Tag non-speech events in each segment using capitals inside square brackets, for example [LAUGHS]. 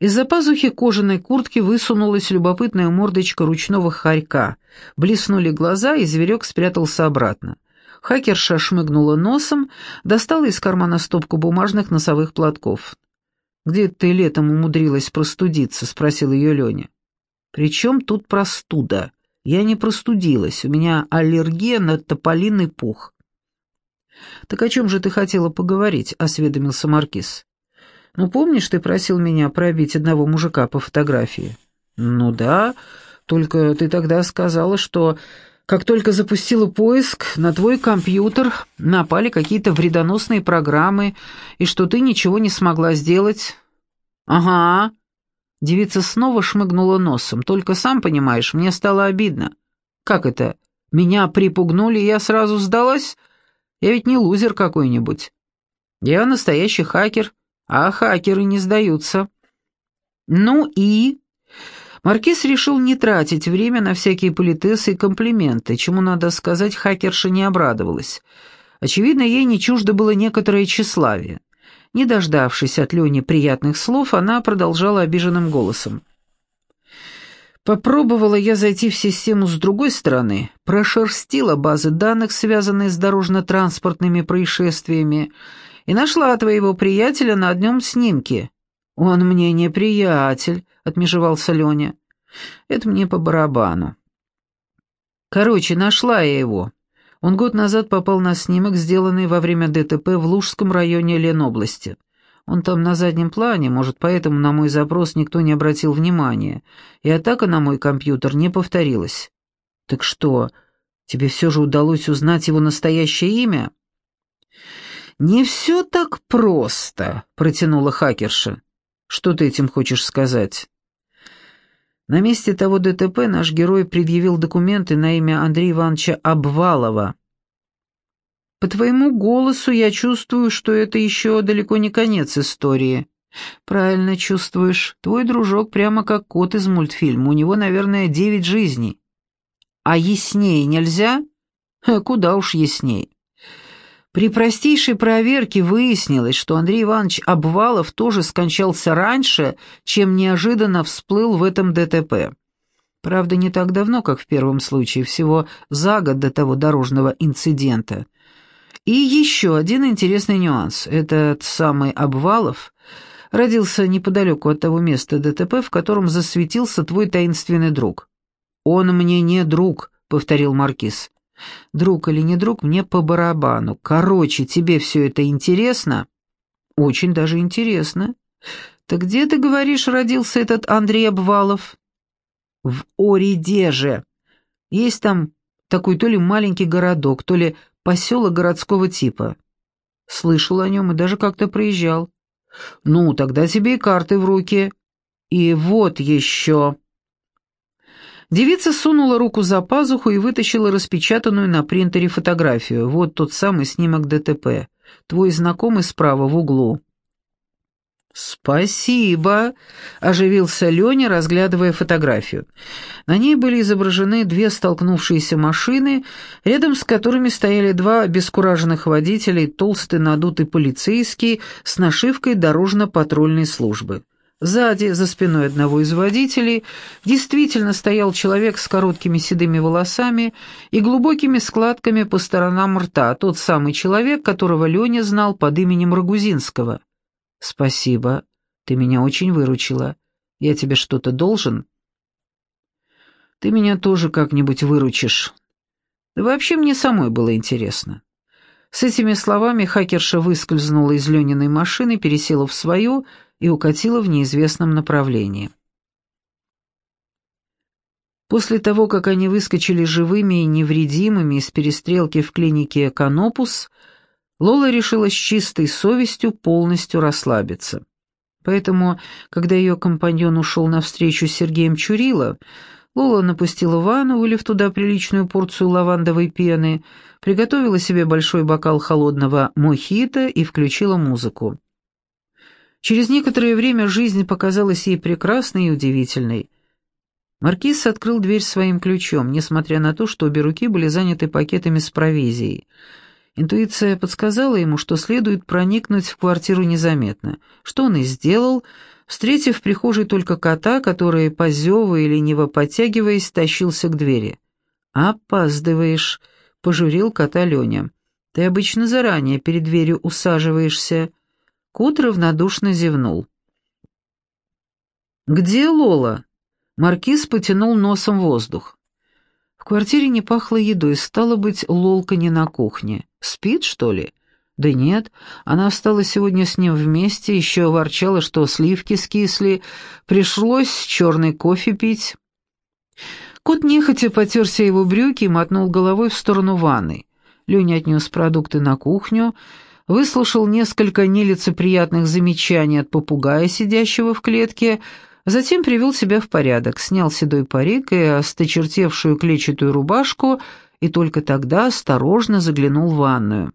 Из-за пазухи кожаной куртки высунулась любопытная мордочка ручного хорька. Блеснули глаза, и зверек спрятался обратно. Хакерша шмыгнула носом, достала из кармана стопку бумажных носовых платков. «Где ты летом умудрилась простудиться?» — спросил ее Леня. «При чем тут простуда? Я не простудилась, у меня аллергия на тополиный пух». «Так о чем же ты хотела поговорить?» — осведомился Маркиз. Ну, помнишь, ты просил меня пробить одного мужика по фотографии? Ну да, только ты тогда сказала, что как только запустила поиск, на твой компьютер напали какие-то вредоносные программы, и что ты ничего не смогла сделать. Ага. Девица снова шмыгнула носом. Только сам понимаешь, мне стало обидно. Как это? Меня припугнули, и я сразу сдалась? Я ведь не лузер какой-нибудь. Я настоящий хакер, а хакеры не сдаются. Ну и... Маркиз решил не тратить время на всякие политесы и комплименты, чему, надо сказать, хакерша не обрадовалась. Очевидно, ей не чуждо было некоторое тщеславие. Не дождавшись от Лени приятных слов, она продолжала обиженным голосом. Попробовала я зайти в систему с другой стороны, прошерстила базы данных, связанные с дорожно-транспортными происшествиями, и нашла твоего приятеля на одном снимке». «Он мне не приятель», — отмежевался Леня. «Это мне по барабану». Короче, нашла я его. Он год назад попал на снимок, сделанный во время ДТП в Лужском районе Ленобласти. Он там на заднем плане, может, поэтому на мой запрос никто не обратил внимания, и атака на мой компьютер не повторилась. Так что, тебе все же удалось узнать его настоящее имя?» «Не все так просто», — протянула хакерша. «Что ты этим хочешь сказать?» На месте того ДТП наш герой предъявил документы на имя Андрея Ивановича Обвалова. «По твоему голосу я чувствую, что это еще далеко не конец истории». «Правильно чувствуешь. Твой дружок прямо как кот из мультфильма. У него, наверное, девять жизней». «А яснее нельзя?» «Куда уж ясней». При простейшей проверке выяснилось, что Андрей Иванович Обвалов тоже скончался раньше, чем неожиданно всплыл в этом ДТП. Правда, не так давно, как в первом случае, всего за год до того дорожного инцидента. И еще один интересный нюанс. Этот самый Обвалов родился неподалеку от того места ДТП, в котором засветился твой таинственный друг. «Он мне не друг», — повторил Маркиз. Друг или не друг, мне по барабану. Короче, тебе все это интересно? Очень даже интересно. Так где, ты говоришь, родился этот Андрей Обвалов? В Оридеже. Есть там такой то ли маленький городок, то ли поселок городского типа. Слышал о нем и даже как-то проезжал. Ну, тогда тебе и карты в руки. И вот еще. Девица сунула руку за пазуху и вытащила распечатанную на принтере фотографию. Вот тот самый снимок ДТП. Твой знакомый справа в углу. «Спасибо», — оживился Леня, разглядывая фотографию. На ней были изображены две столкнувшиеся машины, рядом с которыми стояли два обескураженных водителя и толстый надутый полицейский с нашивкой дорожно-патрульной службы. Сзади, за спиной одного из водителей, действительно стоял человек с короткими седыми волосами и глубокими складками по сторонам рта, тот самый человек, которого Леня знал под именем Рогузинского. «Спасибо, ты меня очень выручила. Я тебе что-то должен?» «Ты меня тоже как-нибудь выручишь. Да вообще мне самой было интересно». С этими словами хакерша выскользнула из Лениной машины, пересела в свою и укатила в неизвестном направлении. После того, как они выскочили живыми и невредимыми из перестрелки в клинике «Канопус», Лола решила с чистой совестью полностью расслабиться. Поэтому, когда ее компаньон ушел навстречу с Сергеем Чурило, Лола напустила ванну, вылив туда приличную порцию лавандовой пены, приготовила себе большой бокал холодного мохито и включила музыку. Через некоторое время жизнь показалась ей прекрасной и удивительной. Маркиз открыл дверь своим ключом, несмотря на то, что обе руки были заняты пакетами с провизией. Интуиция подсказала ему, что следует проникнуть в квартиру незаметно, что он и сделал, встретив в прихожей только кота, который, позевывая и лениво подтягиваясь, тащился к двери. «Опаздываешь», — пожурил кота Леня. «Ты обычно заранее перед дверью усаживаешься». Кот равнодушно зевнул. «Где Лола?» Маркиз потянул носом воздух. В квартире не пахло едой, стало быть, Лолка не на кухне. Спит, что ли? Да нет, она встала сегодня с ним вместе, еще ворчала, что сливки скисли, пришлось черный кофе пить. Кот нехотя потерся его брюки и мотнул головой в сторону ванной. Леня отнес продукты на кухню, выслушал несколько нелицеприятных замечаний от попугая, сидящего в клетке, затем привел себя в порядок, снял седой парик и осточертевшую клетчатую рубашку и только тогда осторожно заглянул в ванную.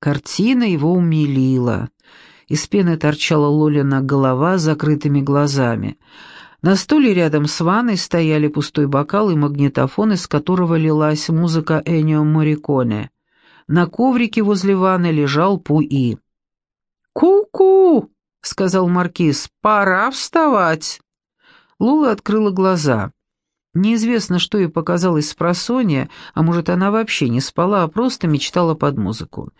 Картина его умилила. Из пены торчала Лолина голова с закрытыми глазами. На стуле рядом с ванной стояли пустой бокал и магнитофон, из которого лилась музыка Энио Морриконе. На коврике возле ванны лежал Пуи. «Ку-ку!» — сказал Маркиз. «Пора вставать!» Лула открыла глаза. Неизвестно, что ей показалось с просонья, а может, она вообще не спала, а просто мечтала под музыку.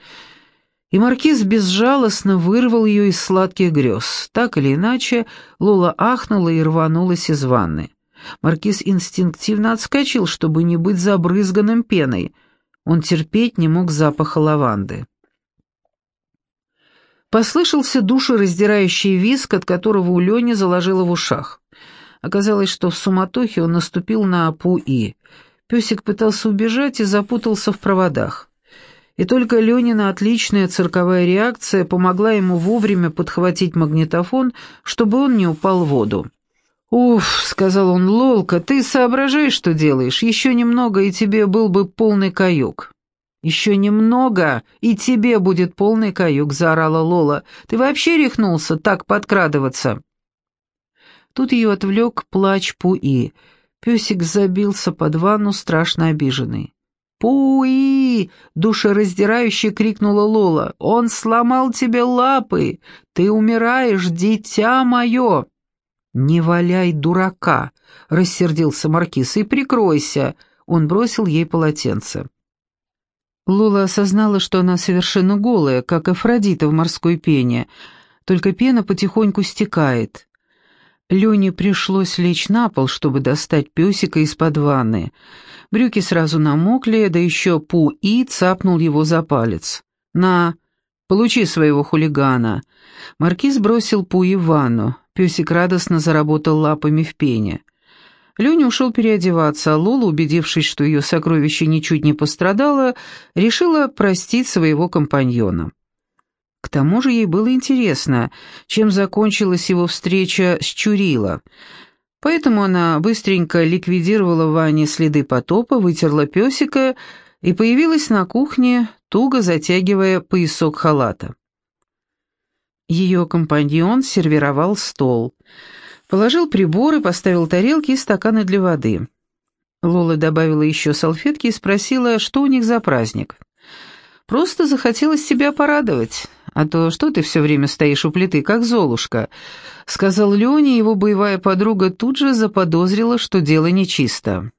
И Маркиз безжалостно вырвал ее из сладких грез. Так или иначе, Лола ахнула и рванулась из ванны. Маркиз инстинктивно отскочил, чтобы не быть забрызганным пеной. Он терпеть не мог запаха лаванды. Послышался душераздирающий визг, от которого у Лени заложило в ушах. Оказалось, что в суматохе он наступил на Пуи. Песик пытался убежать и запутался в проводах. И только Ленина отличная цирковая реакция помогла ему вовремя подхватить магнитофон, чтобы он не упал в воду. «Уф», — сказал он, — «Лолка, ты соображаешь, что делаешь? Еще немного, и тебе был бы полный каюк». «Еще немного, и тебе будет полный каюк», — заорала Лола. «Ты вообще рехнулся так подкрадываться?» Тут ее отвлек плач Пуи. Песик забился под ванну, страшно обиженный. «Пуи!» — душераздирающе крикнула Лола. «Он сломал тебе лапы! Ты умираешь, дитя мое!» «Не валяй дурака!» — рассердился Маркиз. «И прикройся!» — он бросил ей полотенце. Лола осознала, что она совершенно голая, как Афродита в морской пене, только пена потихоньку стекает. Лене пришлось лечь на пол, чтобы достать песика из-под ванны. Брюки сразу намокли, да еще Пу-И цапнул его за палец. «На, получи своего хулигана». Маркиз бросил Пу-И в ванну. Песик радостно заработал лапами в пене. Леня ушел переодеваться, а Лола, убедившись, что ее сокровище ничуть не пострадало, решила простить своего компаньона. К тому же ей было интересно, чем закончилась его встреча с Чурила. Поэтому она быстренько ликвидировала в ванне следы потопа, вытерла песика и появилась на кухне, туго затягивая поясок халата. Ее компаньон сервировал стол. Положил приборы, поставил тарелки и стаканы для воды. Лола добавила еще салфетки и спросила, что у них за праздник. «Просто захотелось себя порадовать а то что ты все время стоишь у плиты, как Золушка?» — сказал Леня, его боевая подруга тут же заподозрила, что дело нечисто.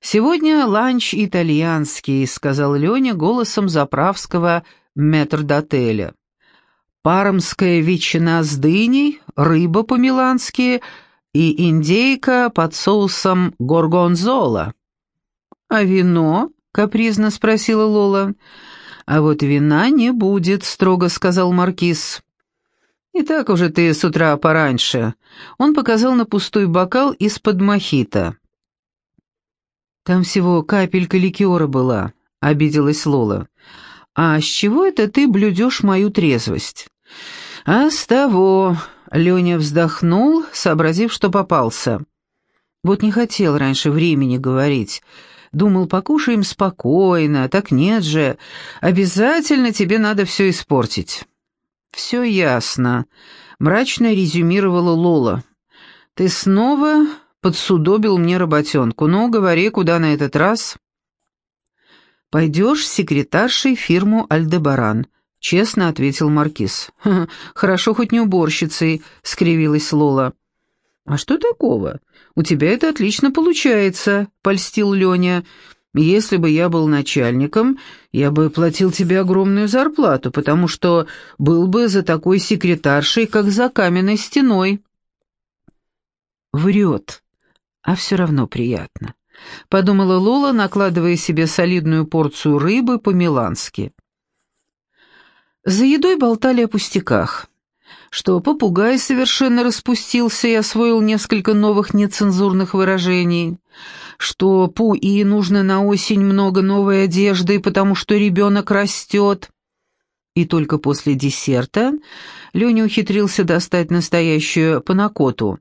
«Сегодня ланч итальянский», — сказал Леня голосом заправского метрдотеля. «Пармская ветчина с дыней, рыба по-милански и индейка под соусом горгонзола». «А вино?» — капризно спросила Лола. «А вот вина не будет», — строго сказал Маркиз. «И так уже ты с утра пораньше». Он показал на пустой бокал из-под мохито. «Там всего капелька ликера была», — обиделась Лола. «А с чего это ты блюдешь мою трезвость?» «А с того...» — Леня вздохнул, сообразив, что попался. «Вот не хотел раньше времени говорить. Думал, покушаем спокойно, так нет же. Обязательно тебе надо все испортить». «Все ясно», — мрачно резюмировала Лола. «Ты снова подсудобил мне работенку. Ну, говори, куда на этот раз?» «Пойдешь секретаршей фирму «Альдебаран». — честно ответил Маркиз. [LAUGHS] «Хорошо хоть не уборщицей», — скривилась Лола. «А что такого? У тебя это отлично получается», — польстил Леня. «Если бы я был начальником, я бы платил тебе огромную зарплату, потому что был бы за такой секретаршей, как за каменной стеной». «Врет, а все равно приятно», — подумала Лола, накладывая себе солидную порцию рыбы по-милански. За едой болтали о пустяках, что попугай совершенно распустился и освоил несколько новых нецензурных выражений, что Пуи нужно на осень много новой одежды, потому что ребенок растет. И только после десерта Леня ухитрился достать настоящую панакоту,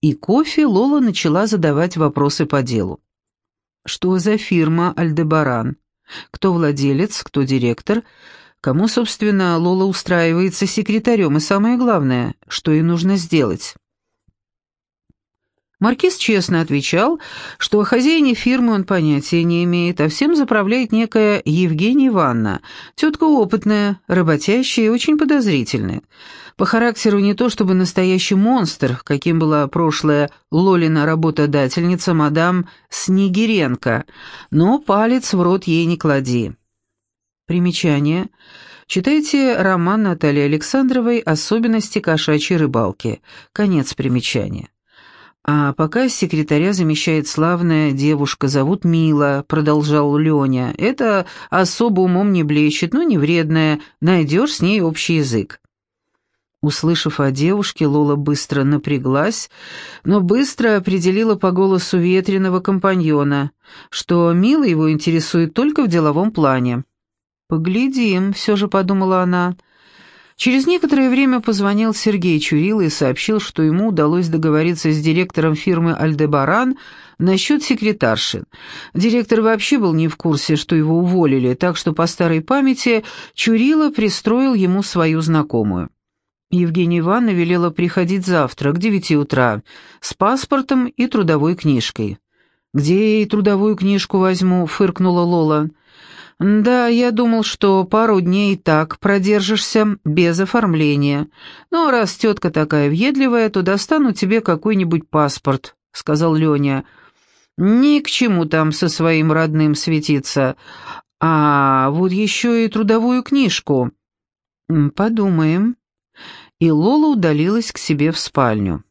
и кофе Лола начала задавать вопросы по делу. Что за фирма «Альдебаран»? Кто владелец, кто директор – Кому, собственно, Лола устраивается секретарем, и самое главное, что ей нужно сделать? Маркиз честно отвечал, что о хозяине фирмы он понятия не имеет, а всем заправляет некая Евгения Ивановна, тетка опытная, работящая и очень подозрительная. По характеру не то чтобы настоящий монстр, каким была прошлая Лолина работодательница мадам Снегиренко, но палец в рот ей не клади. Примечание. Читайте роман Натальи Александровой «Особенности кошачьей рыбалки». Конец примечания. «А пока секретаря замещает славная девушка, зовут Мила», — продолжал Леня. «Это особо умом не блещет, но не вредная, найдешь с ней общий язык». Услышав о девушке, Лола быстро напряглась, но быстро определила по голосу ветреного компаньона, что Мила его интересует только в деловом плане. «Поглядим», — все же подумала она. Через некоторое время позвонил Сергей Чурил и сообщил, что ему удалось договориться с директором фирмы «Альдебаран» насчет секретарши. Директор вообще был не в курсе, что его уволили, так что по старой памяти Чурила пристроил ему свою знакомую. Евгения Ивановна велела приходить завтра к девяти утра с паспортом и трудовой книжкой. «Где я ей трудовую книжку возьму?» — фыркнула Лола. «Да, я думал, что пару дней так продержишься без оформления. Но раз тетка такая въедливая, то достану тебе какой-нибудь паспорт», — сказал Леня. «Ни к чему там со своим родным светиться. А вот еще и трудовую книжку». «Подумаем». И Лола удалилась к себе в спальню.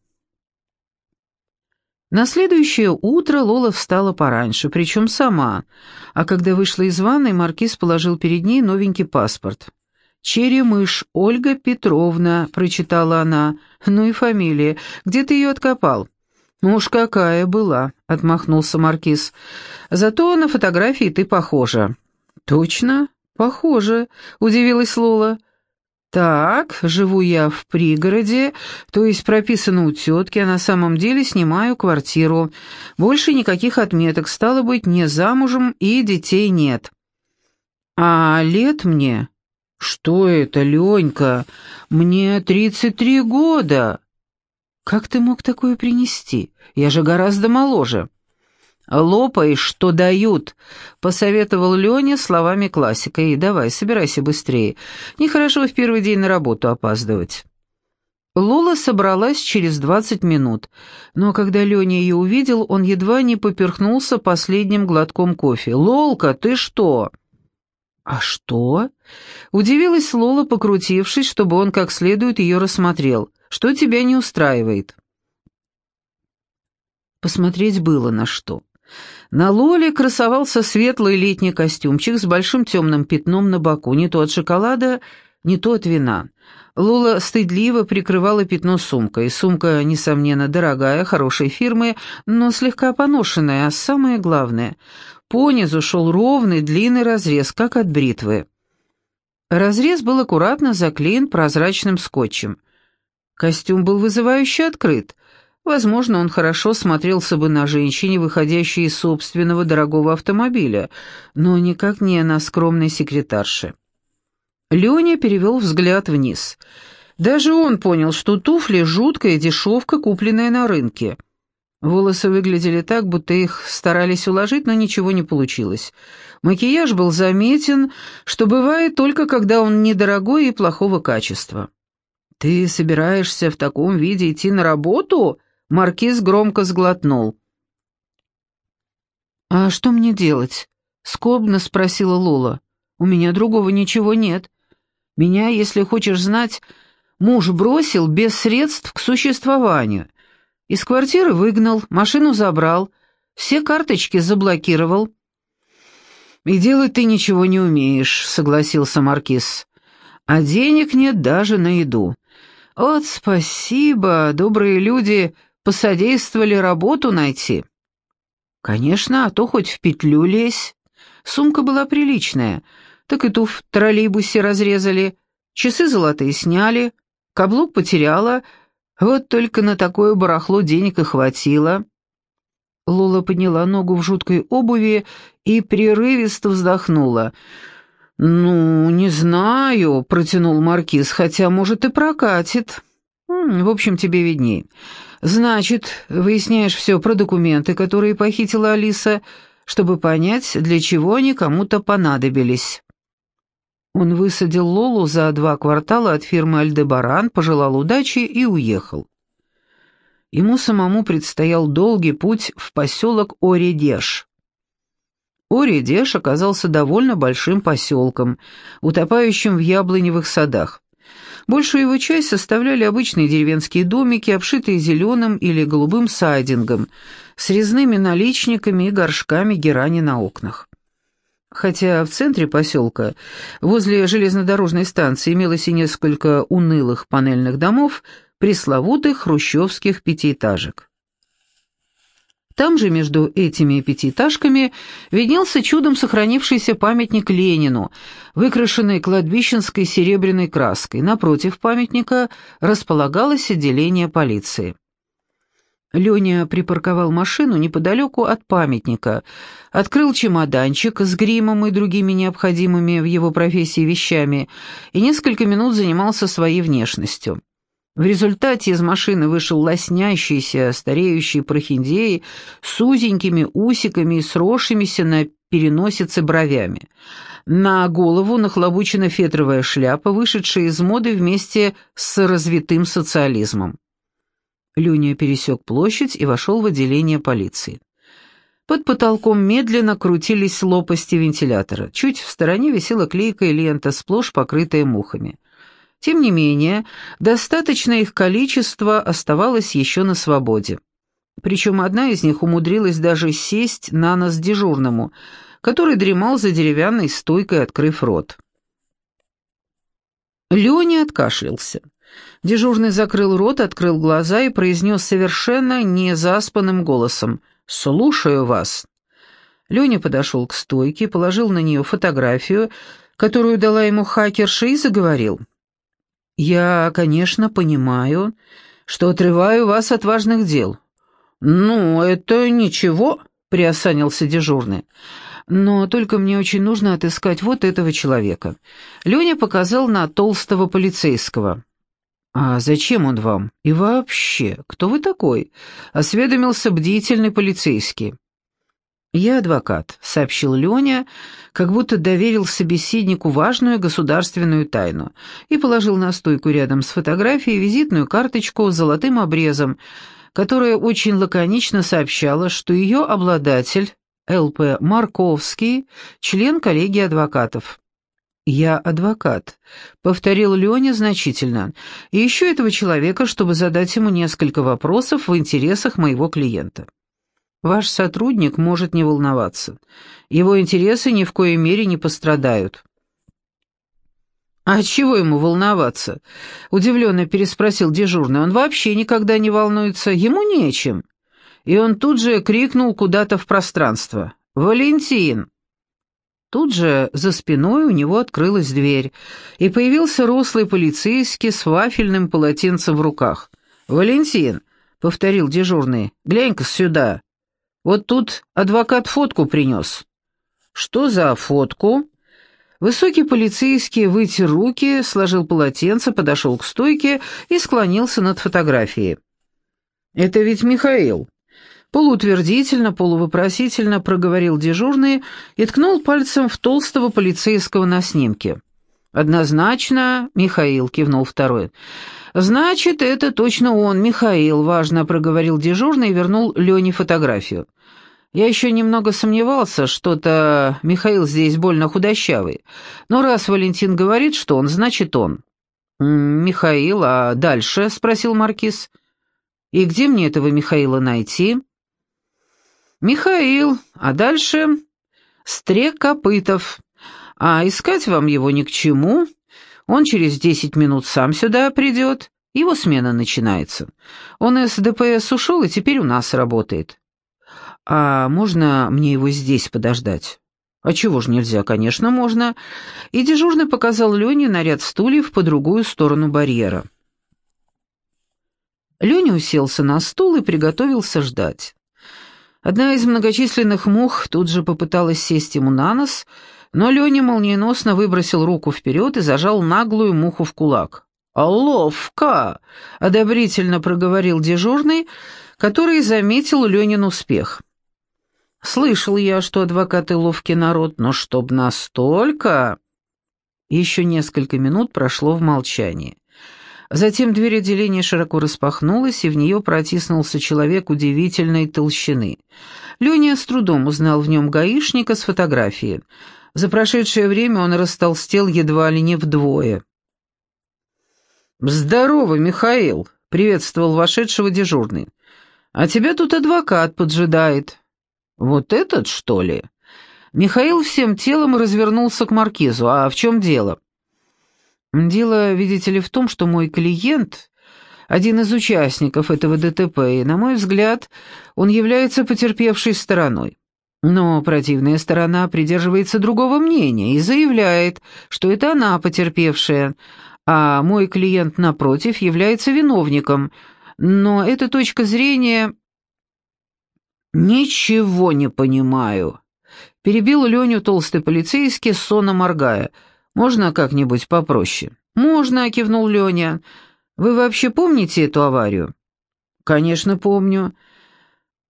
На следующее утро Лола встала пораньше, причем сама, а когда вышла из ванной, Маркиз положил перед ней новенький паспорт. «Черемыш Ольга Петровна», — прочитала она. «Ну и фамилия. Где ты ее откопал?» «Ну уж какая была», — отмахнулся Маркиз. «Зато на фотографии ты похожа». «Точно? Похоже», — удивилась Лола. «Так, живу я в пригороде, то есть прописана у тетки, а на самом деле снимаю квартиру. Больше никаких отметок, стало быть, не замужем и детей нет». «А лет мне?» «Что это, Ленька? Мне тридцать три года». «Как ты мог такое принести? Я же гораздо моложе». «Лопай, что дают», — посоветовал Леня словами классика. «И давай, собирайся быстрее. Нехорошо в первый день на работу опаздывать». Лола собралась через двадцать минут, но когда Леня ее увидел, он едва не поперхнулся последним глотком кофе. «Лолка, ты что?» «А что?» — удивилась Лола, покрутившись, чтобы он как следует ее рассмотрел. «Что тебя не устраивает?» Посмотреть было на что. На Лоле красовался светлый летний костюмчик с большим темным пятном на боку, не то от шоколада, не то от вина. Лола стыдливо прикрывала пятно сумкой. Сумка, несомненно, дорогая, хорошей фирмы, но слегка поношенная, а самое главное, понизу шел ровный длинный разрез, как от бритвы. Разрез был аккуратно заклеен прозрачным скотчем. Костюм был вызывающе открыт — Возможно, он хорошо смотрелся бы на женщине, выходящей из собственного дорогого автомобиля, но никак не на скромной секретарше. Леня перевел взгляд вниз. Даже он понял, что туфли — жуткая дешевка, купленная на рынке. Волосы выглядели так, будто их старались уложить, но ничего не получилось. Макияж был заметен, что бывает только когда он недорогой и плохого качества. «Ты собираешься в таком виде идти на работу?» Маркиз громко сглотнул. «А что мне делать?» — скобно спросила Лола. «У меня другого ничего нет. Меня, если хочешь знать, муж бросил без средств к существованию. Из квартиры выгнал, машину забрал, все карточки заблокировал». «И делать ты ничего не умеешь», — согласился Маркиз. «А денег нет даже на еду. Вот спасибо, добрые люди посодействовали работу найти». «Конечно, а то хоть в петлю лезь. Сумка была приличная, так и ту в троллейбусе разрезали, часы золотые сняли, каблук потеряла, вот только на такое барахло денег и хватило». Лола подняла ногу в жуткой обуви и прерывисто вздохнула. «Ну, не знаю», — протянул Маркиз, — «хотя, может, и прокатит. В общем, тебе видней. Значит, выясняешь все про документы, которые похитила Алиса, чтобы понять, для чего они кому-то понадобились». Он высадил Лолу за два квартала от фирмы «Альдебаран», пожелал удачи и уехал. Ему самому предстоял долгий путь в поселок Оредеш. Оредеш оказался довольно большим поселком, утопающим в яблоневых садах. Большую его часть составляли обычные деревенские домики, обшитые зеленым или голубым сайдингом, с резными наличниками и горшками герани на окнах. Хотя в центре поселка, возле железнодорожной станции, имелось и несколько унылых панельных домов, пресловутых хрущевских пятиэтажек. Там же между этими пятиэтажками виднелся чудом сохранившийся памятник Ленину, выкрашенный кладбищенской серебряной краской. Напротив памятника располагалось отделение полиции. Леня припарковал машину неподалеку от памятника, открыл чемоданчик с гримом и другими необходимыми в его профессии вещами и несколько минут занимался своей внешностью. В результате из машины вышел лоснящийся, стареющий прохиндей с узенькими усиками и сросшимися на переносице бровями. На голову нахлобучена фетровая шляпа, вышедшая из моды вместе с развитым социализмом. Люня пересек площадь и вошел в отделение полиции. Под потолком медленно крутились лопасти вентилятора. Чуть в стороне висела клейкая лента, сплошь покрытая мухами. Тем не менее, достаточное их количество оставалось еще на свободе. Причем одна из них умудрилась даже сесть на нос дежурному, который дремал за деревянной стойкой, открыв рот. Леня откашлялся. Дежурный закрыл рот, открыл глаза и произнес совершенно незаспанным голосом «Слушаю вас». Леня подошел к стойке, положил на нее фотографию, которую дала ему хакерша, и заговорил. «Я, конечно, понимаю, что отрываю вас от важных дел». «Ну, это ничего», — приосанился дежурный. «Но только мне очень нужно отыскать вот этого человека». Леня показал на толстого полицейского. «А зачем он вам? И вообще, кто вы такой?» — осведомился бдительный полицейский. «Я адвокат», — сообщил Леня, как будто доверил собеседнику важную государственную тайну и положил на стойку рядом с фотографией визитную карточку с золотым обрезом, которая очень лаконично сообщала, что ее обладатель, Л.П. Марковский, член коллегии адвокатов. «Я адвокат», — повторил Леня значительно, «и ищу этого человека, чтобы задать ему несколько вопросов в интересах моего клиента». Ваш сотрудник может не волноваться. Его интересы ни в коей мере не пострадают». «А чего ему волноваться?» — удивленно переспросил дежурный. «Он вообще никогда не волнуется, ему нечем». И он тут же крикнул куда-то в пространство. «Валентин!» Тут же за спиной у него открылась дверь, и появился рослый полицейский с вафельным полотенцем в руках. «Валентин!» — повторил дежурный. «Глянь-ка сюда!» Вот тут адвокат фотку принес». «Что за фотку?» Высокий полицейский вытер руки, сложил полотенце, подошел к стойке и склонился над фотографией. «Это ведь Михаил. Полуутвердительно, полувопросительно проговорил дежурный и ткнул пальцем в толстого полицейского на снимке. «Однозначно, Михаил», — кивнул второй. «Значит, это точно он, Михаил», — важно проговорил дежурный и вернул Лене фотографию. Я еще немного сомневался, что-то Михаил здесь больно худощавый. Но раз Валентин говорит, что он, значит он. «Михаил, а дальше?» — спросил Маркиз. «И где мне этого Михаила найти?» «Михаил, а дальше?» «Стрек Копытов. А искать вам его ни к чему. Он через десять минут сам сюда придет. Его смена начинается. Он из ДПС ушел и теперь у нас работает. «А можно мне его здесь подождать?» «А чего ж нельзя?» «Конечно, можно». И дежурный показал Лене на ряд стульев по другую сторону барьера. Леня уселся на стул и приготовился ждать. Одна из многочисленных мух тут же попыталась сесть ему на нос, но Леня молниеносно выбросил руку вперед и зажал наглую муху в кулак. «Ловко!» — одобрительно проговорил дежурный, который заметил Ленин успех. Слышал я, что адвокаты ловкий народ, но чтоб настолько...» Еще несколько минут прошло в молчании. Затем дверь отделения широко распахнулась, и в нее протиснулся человек удивительной толщины. Леня с трудом узнал в нем гаишника с фотографии. За прошедшее время он растолстел едва ли не вдвое. «Здорово, Михаил!» — приветствовал вошедшего дежурный. «А тебя тут адвокат поджидает. «Вот этот, что ли?» Михаил всем телом развернулся к маркизу. «А в чем дело?» «Дело, видите ли, в том, что мой клиент — один из участников этого ДТП, и, на мой взгляд, он является потерпевшей стороной. Но противная сторона придерживается другого мнения и заявляет, что это она потерпевшая, а мой клиент, напротив, является виновником. Но эта точка зрения «Ничего не понимаю», — перебил Леню толстый полицейский, сонно моргая. «Можно как-нибудь попроще?» «Можно», — кивнул Леня. «Вы вообще помните эту аварию?» «Конечно, помню».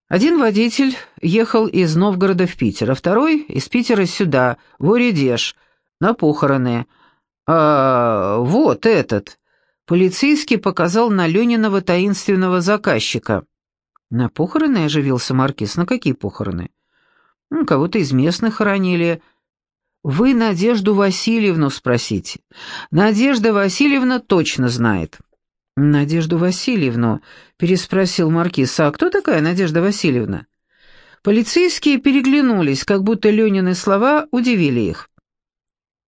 Один водитель ехал из Новгорода в Питер, а второй — из Питера сюда, в Уредеж, на похороны. «А, вот этот!» Полицейский показал на Лениного таинственного заказчика. «На похороны?» — оживился Маркиз. «На какие похороны?» «Ну, кого-то из местных хоронили». «Вы Надежду Васильевну спросите. Надежда Васильевна точно знает». «Надежду Васильевну?» — переспросил Маркиз. «А кто такая Надежда Васильевна?» Полицейские переглянулись, как будто Ленины слова удивили их.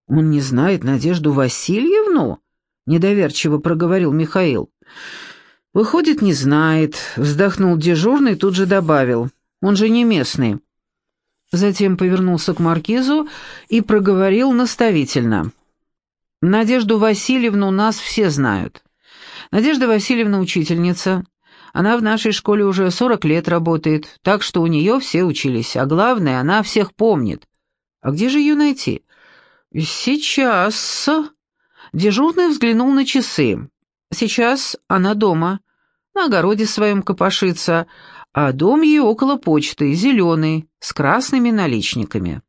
«Он не знает Надежду Васильевну?» — недоверчиво проговорил Михаил. «Выходит, не знает», — вздохнул дежурный и тут же добавил. «Он же не местный». Затем повернулся к маркизу и проговорил наставительно. «Надежду Васильевну нас все знают. Надежда Васильевна учительница. Она в нашей школе уже сорок лет работает, так что у нее все учились, а главное, она всех помнит. А где же ее найти?» «Сейчас...» Дежурный взглянул на часы. Сейчас она дома, на огороде своем копошится, а дом ей около почты, зеленый, с красными наличниками.